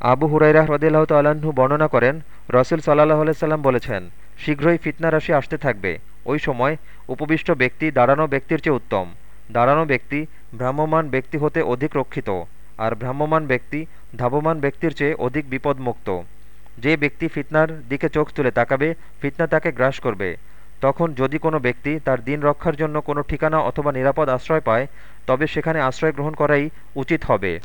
আবু হুরাইরা হ্রদিল্লাহ তাল্লাহ্ন বর্ণনা করেন, রসুল সাল্লাহ আলাইসাল্লাম বলেছেন, শীঘ্রই ফিতনা রাশি আসতে থাকবে। ওই সময় উপবিষ্ট ব্যক্তি দাঁড়ানো ব্যক্তির চেয়ে উত্তম। দাঁড়ানো ব্যক্তি ভ্রাম্যমান ব্যক্তি হতে অধিক রক্ষিত, আর ভ্রাম্যমান ব্যক্তি ধাবমান ব্যক্তির চেয়ে অধিক বিপদমুক্ত। যে ব্যক্তি ফিতনার দিকে চোখ তুলে তাকাবে, ফিতনা তাকে গ্রাস করবে। তখন যদি কোনো ব্যক্তি তার দিন রক্ষার জন্য কোনো ঠিকানা অথবা নিরাপদ আশ্রয় পায়, তবে সেখানে আশ্রয় গ্রহণ করাই উচিত হবে।